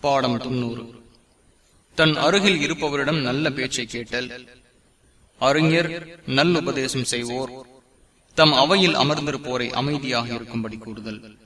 பாடம் தொன்னூறு தன் அருகில் இருப்பவரிடம் நல்ல பேச்சை கேட்டல். அறிஞர் நல்லுபதேசம் செய்வோர். தம் அவையில் அமர்ந்திருப்போரை அமைதியாக இருக்கும்படி கூறுதல்.